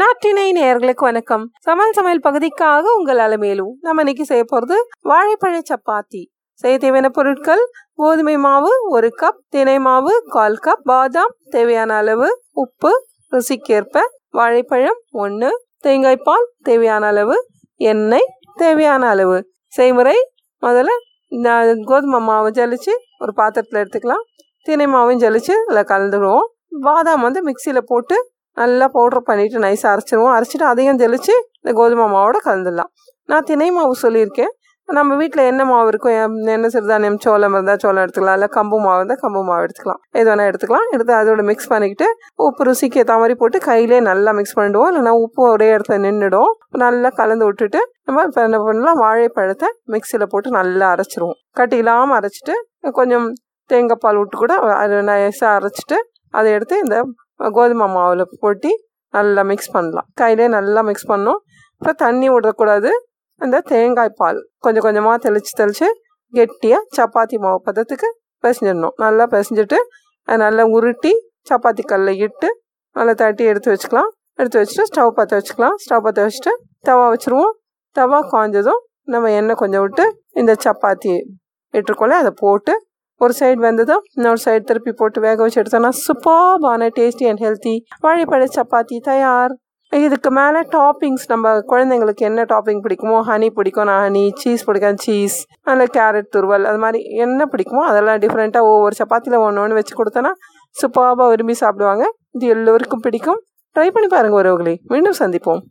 நாட்டினை நேர்களுக்கு வணக்கம். சமையல் சமையல் பகுதிக்காக உங்கள் அலமேலும் நம்ம இன்னைக்கு செய்ய போறது வாழைப்பழ சப்பாத்தி. செய்ய தேவையான பொருட்கள் கோதுமை மாவு ஒரு கப் தினை மாவு கால் கப் பாதாம் தேவையான அளவு உப்பு ருசிக்கேற்ப வாழைப்பழம் ஒன்று தேங்காய் பால் தேவையான அளவு எண்ணெய் தேவையான அளவு. செய்முறை முதல்ல கோதுமை மாவு ஜலிச்சு ஒரு பாத்திரத்தில் எடுத்துக்கலாம். தினை மாவும் ஜலிச்சு அதில் கலந்துடுவோம் பாதாம் வந்து மிக்சியில் போட்டு நல்லா பவுடர் பண்ணிவிட்டு நைஸாக அரைச்சிடுவோம் அரைச்சிட்டு அதையும் தெளித்து இந்த கோதுமை மாவோட கலந்துடலாம். நான் தினை மாவு சொல்லியிருக்கேன். நம்ம வீட்டில் என்ன மாவு இருக்கும் என்ன சிறுதானியம் சோளம் இருந்தால் சோளம் எடுத்துக்கலாம். இல்லை கம்பு மாவு இருந்தால் கம்பு மாவு எடுத்துக்கலாம். எது வேணால் எடுத்துக்கலாம். எடுத்து அதோட மிக்ஸ் பண்ணிக்கிட்டு உப்பு ருசிக்கு ஏற்ற மாதிரி போட்டு கையிலே நல்லா மிக்ஸ் பண்ணிடுவோம். இல்லைனா உப்பு ஒரே இடத்துல நின்றுடும் நல்லா கலந்து விட்டுட்டு நம்ம இப்போ என்ன பண்ணலாம் வாழைப்பழத்தை மிக்சியில் போட்டு நல்லா அரைச்சிருவோம். கட்டி இல்லாமல் அரைச்சிட்டு கொஞ்சம் தேங்காய் பால் விட்டு கூட நைஸாக அரைச்சிட்டு அதை எடுத்து இந்த கோதுமை மாவில் போட்டி நல்லா மிக்ஸ் பண்ணலாம். கையிலே நல்லா மிக்ஸ் பண்ணோம் அப்புறம் தண்ணி விடக்கூடாது. அந்த தேங்காய் பால் கொஞ்சம் கொஞ்சமாக தெளித்து தெளித்து கெட்டியாக சப்பாத்தி மாவு பதத்துக்கு பிசைஞ்சிடணும். நல்லா பிசைஞ்சிட்டு அதை நல்லா உருட்டி சப்பாத்தி கல்லில் இட்டு நல்லா தட்டி எடுத்து வச்சுக்கலாம். எடுத்து வச்சுட்டு ஸ்டவ் பற்ற வச்சுக்கலாம். ஸ்டவ் பற்ற வச்சுட்டு தவா வச்சுருவோம். தவா காய்ஞ்சதும் நம்ம எண்ணெய் கொஞ்சம் விட்டு இந்த சப்பாத்தி இட்டுருக்கோம்ல அதை போட்டு ஒரு சைடு வெந்ததும் இன்னொரு சைடு திருப்பி போட்டு வேக வச்சு எடுத்தோம்னா சூப்பர்பான டேஸ்டி அண்ட் ஹெல்த்தி வாழைப்பழ சப்பாத்தி தயார். இதுக்கு மேலே டாப்பிங்ஸ் நம்ம குழந்தைங்களுக்கு என்ன டாப்பிங் பிடிக்குமோ ஹனி பிடிக்கும் நான் ஹனி சீஸ் பிடிக்கும் சீஸ் அதில் கேரட் துருவல் அது மாதிரி என்ன பிடிக்குமோ அதெல்லாம் டிஃப்ரெண்ட்டாக ஒவ்வொரு சப்பாத்தியில் ஒன்று ஒன்று வச்சு கொடுத்தோன்னா சூப்பராக விரும்பி சாப்பிடுவாங்க. இது எல்லோருக்கும் பிடிக்கும். ட்ரை பண்ணி பாருங்கள் ஒருவர்களே மீண்டும் சந்திப்போம்.